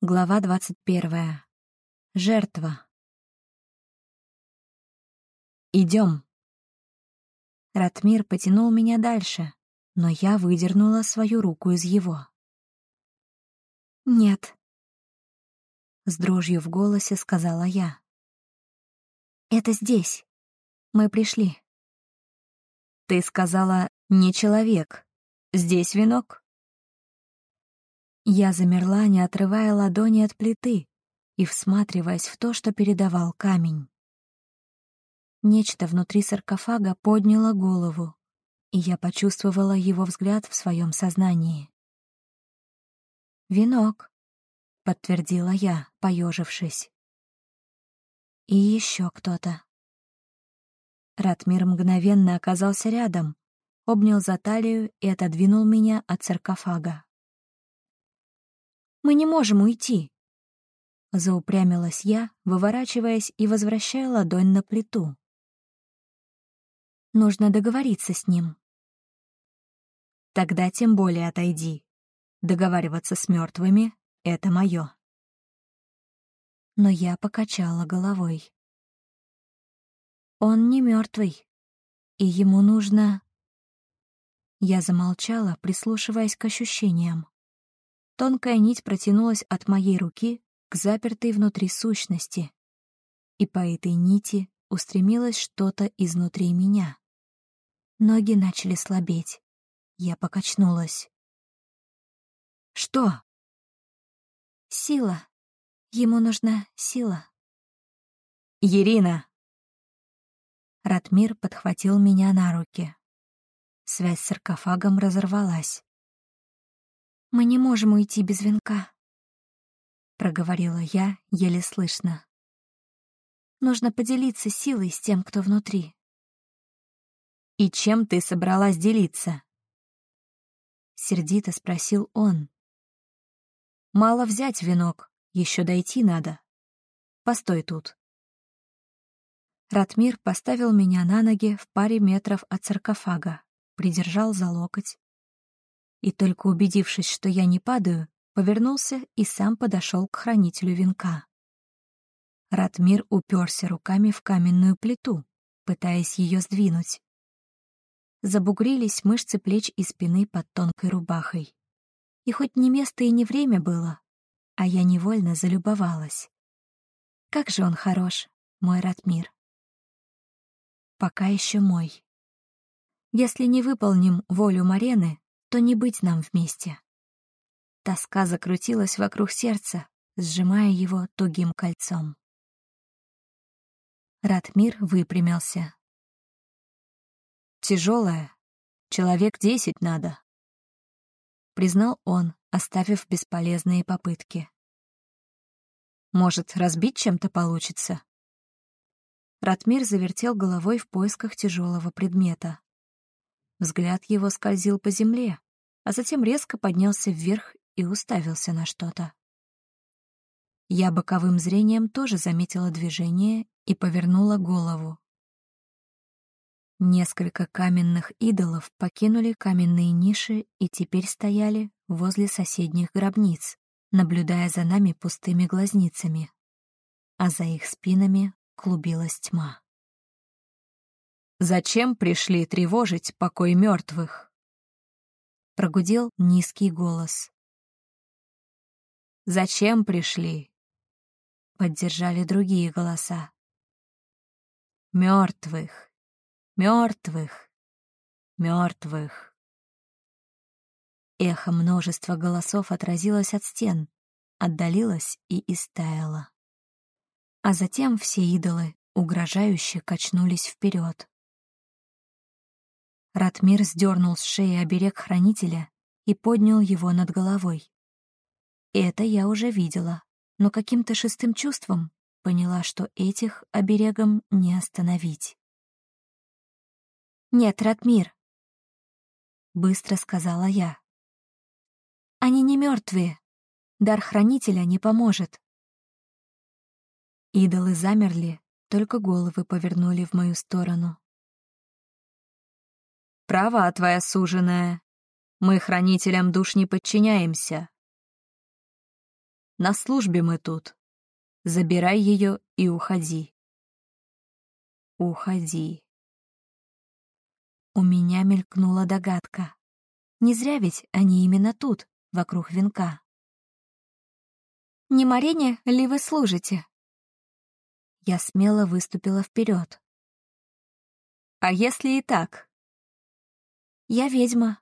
Глава двадцать первая. Жертва. Идем. Ратмир потянул меня дальше, но я выдернула свою руку из его. «Нет», — с дрожью в голосе сказала я. «Это здесь. Мы пришли». «Ты сказала, не человек. Здесь венок?» Я замерла, не отрывая ладони от плиты и всматриваясь в то, что передавал камень. Нечто внутри саркофага подняло голову, и я почувствовала его взгляд в своем сознании. «Венок», — подтвердила я, поежившись. «И еще кто-то». Ратмир мгновенно оказался рядом, обнял за талию и отодвинул меня от саркофага. Мы не можем уйти!» Заупрямилась я, выворачиваясь и возвращая ладонь на плиту. Нужно договориться с ним. Тогда тем более отойди. Договариваться с мертвыми — это мое. Но я покачала головой. Он не мертвый, и ему нужно... Я замолчала, прислушиваясь к ощущениям. Тонкая нить протянулась от моей руки к запертой внутри сущности, и по этой нити устремилось что-то изнутри меня. Ноги начали слабеть. Я покачнулась. «Что?» «Сила. Ему нужна сила». «Ирина!» Ратмир подхватил меня на руки. Связь с саркофагом разорвалась. Мы не можем уйти без венка», — проговорила я еле слышно. «Нужно поделиться силой с тем, кто внутри». «И чем ты собралась делиться?» Сердито спросил он. «Мало взять венок, еще дойти надо. Постой тут». Ратмир поставил меня на ноги в паре метров от саркофага, придержал за локоть, и только убедившись, что я не падаю, повернулся и сам подошел к хранителю венка. Ратмир уперся руками в каменную плиту, пытаясь ее сдвинуть. Забугрились мышцы плеч и спины под тонкой рубахой. И хоть не место и не время было, а я невольно залюбовалась. Как же он хорош, мой Ратмир. Пока еще мой. Если не выполним волю Марены, то не быть нам вместе. Тоска закрутилась вокруг сердца, сжимая его тугим кольцом. Ратмир выпрямился. «Тяжелая. Человек десять надо», — признал он, оставив бесполезные попытки. «Может, разбить чем-то получится?» Ратмир завертел головой в поисках тяжелого предмета. Взгляд его скользил по земле, а затем резко поднялся вверх и уставился на что-то. Я боковым зрением тоже заметила движение и повернула голову. Несколько каменных идолов покинули каменные ниши и теперь стояли возле соседних гробниц, наблюдая за нами пустыми глазницами, а за их спинами клубилась тьма. Зачем пришли тревожить покой мертвых? Прогудел низкий голос. Зачем пришли? Поддержали другие голоса. Мертвых, мертвых, мертвых. Эхо множества голосов отразилось от стен, отдалилось и истаяло. А затем все идолы угрожающе качнулись вперед. Ратмир сдернул с шеи оберег хранителя и поднял его над головой. Это я уже видела, но каким-то шестым чувством поняла, что этих оберегом не остановить. «Нет, Ратмир», — быстро сказала я. «Они не мертвые. Дар хранителя не поможет». Идолы замерли, только головы повернули в мою сторону. Права твоя суженая. Мы хранителям душ не подчиняемся. На службе мы тут. Забирай ее и уходи. Уходи. У меня мелькнула догадка. Не зря ведь они именно тут, вокруг венка. «Не Марине ли вы служите?» Я смело выступила вперед. «А если и так?» «Я ведьма»,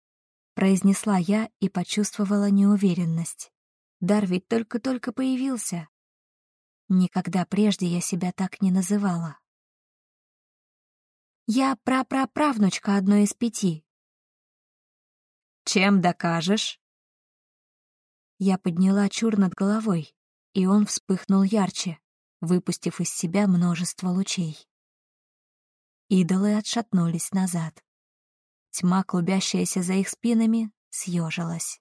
— произнесла я и почувствовала неуверенность. Дар ведь только-только появился. Никогда прежде я себя так не называла. Я прапраправнучка одной из пяти. Чем докажешь? Я подняла чур над головой, и он вспыхнул ярче, выпустив из себя множество лучей. Идолы отшатнулись назад. Тьма, клубящаяся за их спинами, съежилась.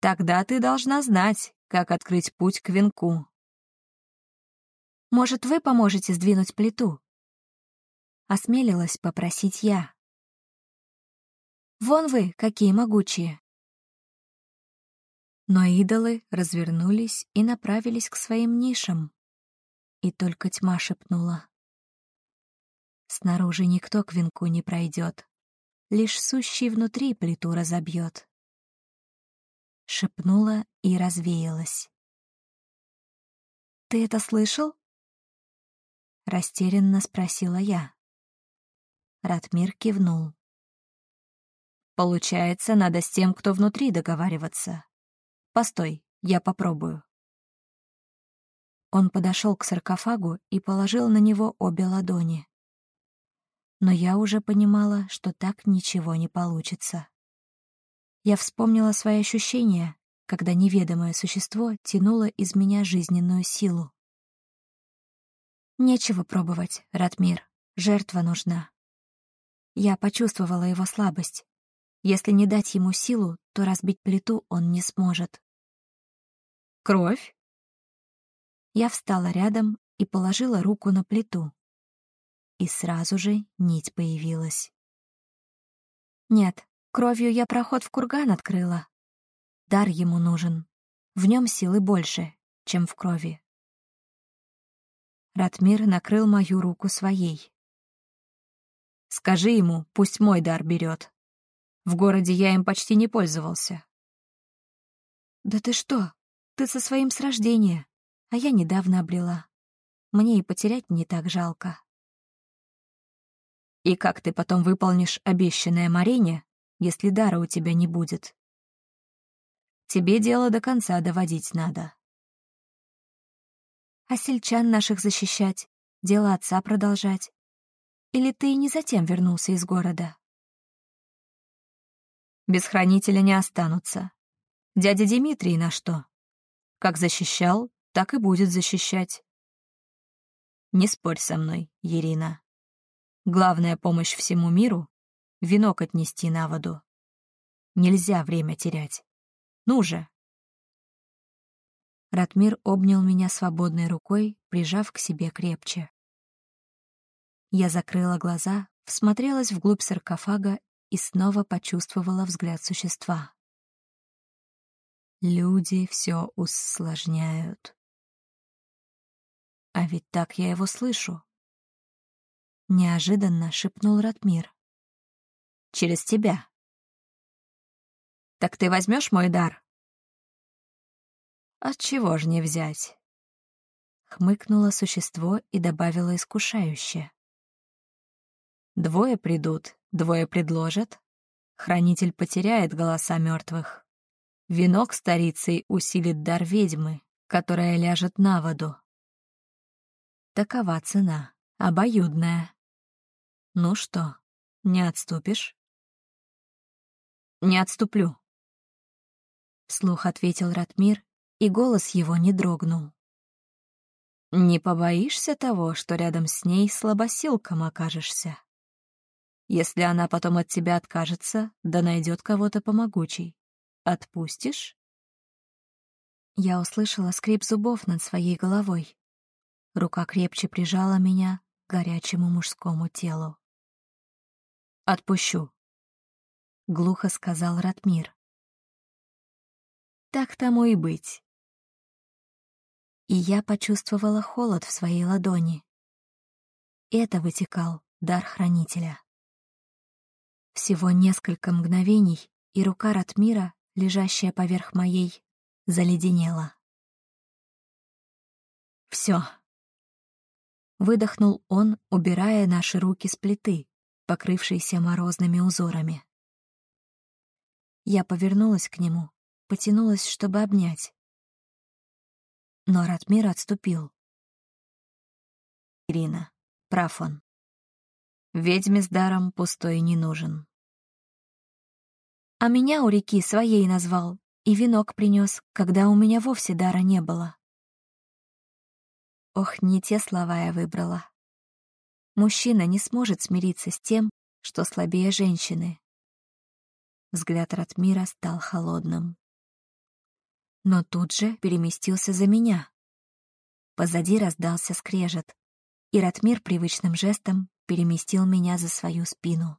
«Тогда ты должна знать, как открыть путь к венку». «Может, вы поможете сдвинуть плиту?» Осмелилась попросить я. «Вон вы, какие могучие!» Но идолы развернулись и направились к своим нишам. И только тьма шепнула. Снаружи никто к венку не пройдет, лишь сущий внутри плиту разобьет. Шепнула и развеялась. «Ты это слышал?» Растерянно спросила я. Ратмир кивнул. «Получается, надо с тем, кто внутри, договариваться. Постой, я попробую». Он подошел к саркофагу и положил на него обе ладони но я уже понимала, что так ничего не получится. Я вспомнила свои ощущения, когда неведомое существо тянуло из меня жизненную силу. Нечего пробовать, Ратмир, жертва нужна. Я почувствовала его слабость. Если не дать ему силу, то разбить плиту он не сможет. «Кровь?» Я встала рядом и положила руку на плиту и сразу же нить появилась. Нет, кровью я проход в курган открыла. Дар ему нужен. В нем силы больше, чем в крови. Ратмир накрыл мою руку своей. «Скажи ему, пусть мой дар берет. В городе я им почти не пользовался». «Да ты что? Ты со своим с рождения, а я недавно обрела. Мне и потерять не так жалко». И как ты потом выполнишь обещанное Марине, если дара у тебя не будет? Тебе дело до конца доводить надо. А сельчан наших защищать, дело отца продолжать? Или ты не затем вернулся из города? Без хранителя не останутся. Дядя Дмитрий на что? Как защищал, так и будет защищать. Не спорь со мной, Ирина. Главная помощь всему миру — венок отнести на воду. Нельзя время терять. Ну же!» Ратмир обнял меня свободной рукой, прижав к себе крепче. Я закрыла глаза, всмотрелась вглубь саркофага и снова почувствовала взгляд существа. Люди все усложняют. А ведь так я его слышу. — неожиданно шепнул Ратмир. «Через тебя». «Так ты возьмешь мой дар?» «Отчего ж не взять?» Хмыкнуло существо и добавило искушающе. «Двое придут, двое предложат. Хранитель потеряет голоса мертвых. Венок старицей усилит дар ведьмы, которая ляжет на воду. Такова цена, обоюдная. «Ну что, не отступишь?» «Не отступлю», — вслух ответил Ратмир, и голос его не дрогнул. «Не побоишься того, что рядом с ней слабосилком окажешься? Если она потом от тебя откажется, да найдет кого-то помогучий, отпустишь?» Я услышала скрип зубов над своей головой. Рука крепче прижала меня к горячему мужскому телу. «Отпущу», — глухо сказал Ратмир. Так тому и быть. И я почувствовала холод в своей ладони. Это вытекал дар хранителя. Всего несколько мгновений, и рука Ратмира, лежащая поверх моей, заледенела. Все. Выдохнул он, убирая наши руки с плиты, покрывшейся морозными узорами. Я повернулась к нему, потянулась, чтобы обнять. Но Ратмир отступил. Ирина, прав он. Ведьме с даром пустой не нужен. А меня у реки своей назвал и венок принес, когда у меня вовсе дара не было. Ох, не те слова я выбрала. Мужчина не сможет смириться с тем, что слабее женщины. Взгляд Ратмира стал холодным. Но тут же переместился за меня. Позади раздался скрежет, и Ратмир привычным жестом переместил меня за свою спину.